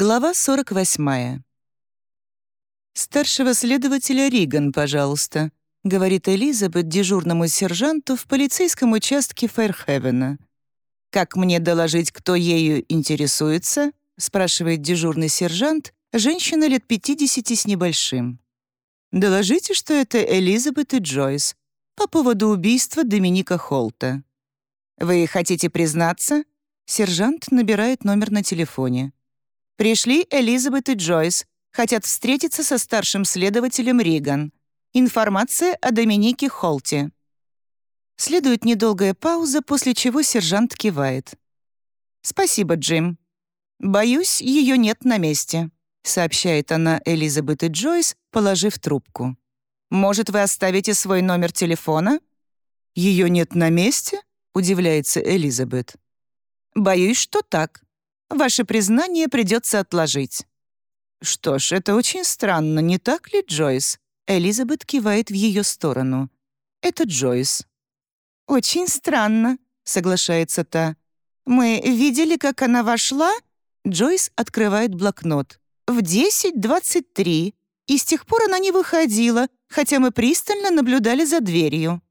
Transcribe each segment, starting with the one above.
Глава 48. «Старшего следователя Риган, пожалуйста», — говорит Элизабет дежурному сержанту в полицейском участке Фэрхевена. «Как мне доложить, кто ею интересуется?» — спрашивает дежурный сержант, женщина лет 50 с небольшим. «Доложите, что это Элизабет и Джойс по поводу убийства Доминика Холта». «Вы хотите признаться?» Сержант набирает номер на телефоне. Пришли Элизабет и Джойс. Хотят встретиться со старшим следователем Риган. Информация о Доминике Холте. Следует недолгая пауза, после чего сержант кивает. «Спасибо, Джим. Боюсь, ее нет на месте», — сообщает она Элизабет и Джойс, положив трубку. «Может, вы оставите свой номер телефона?» «Ее нет на месте?» — удивляется Элизабет. «Боюсь, что так. Ваше признание придется отложить». «Что ж, это очень странно, не так ли, Джойс?» Элизабет кивает в ее сторону. «Это Джойс». «Очень странно», — соглашается та. «Мы видели, как она вошла?» Джойс открывает блокнот. «В 10.23, и с тех пор она не выходила, хотя мы пристально наблюдали за дверью».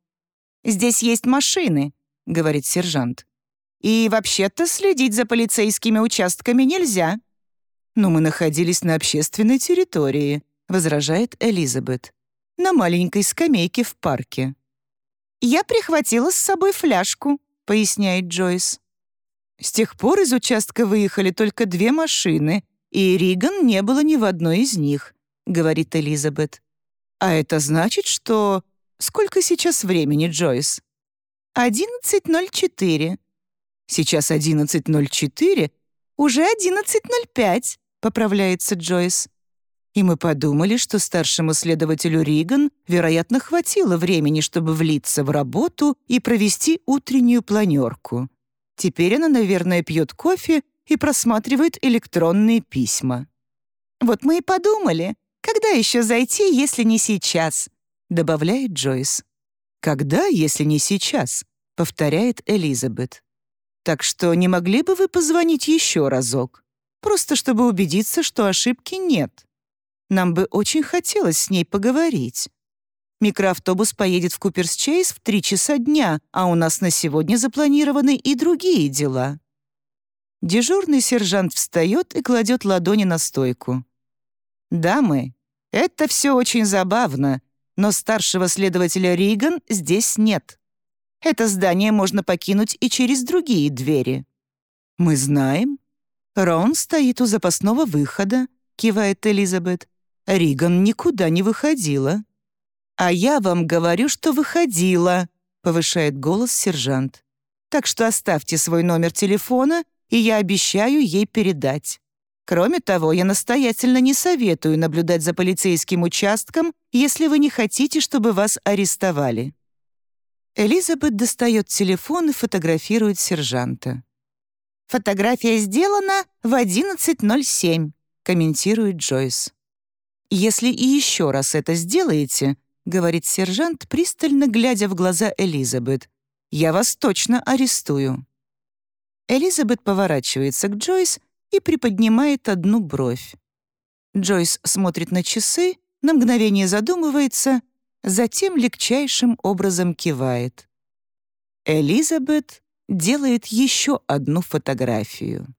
«Здесь есть машины», — говорит сержант. И вообще-то следить за полицейскими участками нельзя». «Но мы находились на общественной территории», — возражает Элизабет. «На маленькой скамейке в парке». «Я прихватила с собой фляжку», — поясняет Джойс. С тех пор из участка выехали только две машины, и Риган не было ни в одной из них, — говорит Элизабет. «А это значит, что... Сколько сейчас времени, Джойс?» «11.04», Сейчас 11.04, уже 11.05, поправляется Джойс. И мы подумали, что старшему следователю Риган, вероятно, хватило времени, чтобы влиться в работу и провести утреннюю планерку. Теперь она, наверное, пьет кофе и просматривает электронные письма. «Вот мы и подумали, когда еще зайти, если не сейчас?» — добавляет Джойс. «Когда, если не сейчас?» — повторяет Элизабет. Так что не могли бы вы позвонить еще разок? Просто чтобы убедиться, что ошибки нет. Нам бы очень хотелось с ней поговорить. Микроавтобус поедет в Куперс-Чейз в три часа дня, а у нас на сегодня запланированы и другие дела». Дежурный сержант встает и кладет ладони на стойку. «Дамы, это все очень забавно, но старшего следователя Риган здесь нет. Это здание можно покинуть и через другие двери». «Мы знаем. Рон стоит у запасного выхода», — кивает Элизабет. «Риган никуда не выходила». «А я вам говорю, что выходила», — повышает голос сержант. «Так что оставьте свой номер телефона, и я обещаю ей передать. Кроме того, я настоятельно не советую наблюдать за полицейским участком, если вы не хотите, чтобы вас арестовали». Элизабет достает телефон и фотографирует сержанта. «Фотография сделана в 11.07», — комментирует Джойс. «Если и еще раз это сделаете», — говорит сержант, пристально глядя в глаза Элизабет, «я вас точно арестую». Элизабет поворачивается к Джойс и приподнимает одну бровь. Джойс смотрит на часы, на мгновение задумывается затем легчайшим образом кивает. Элизабет делает еще одну фотографию.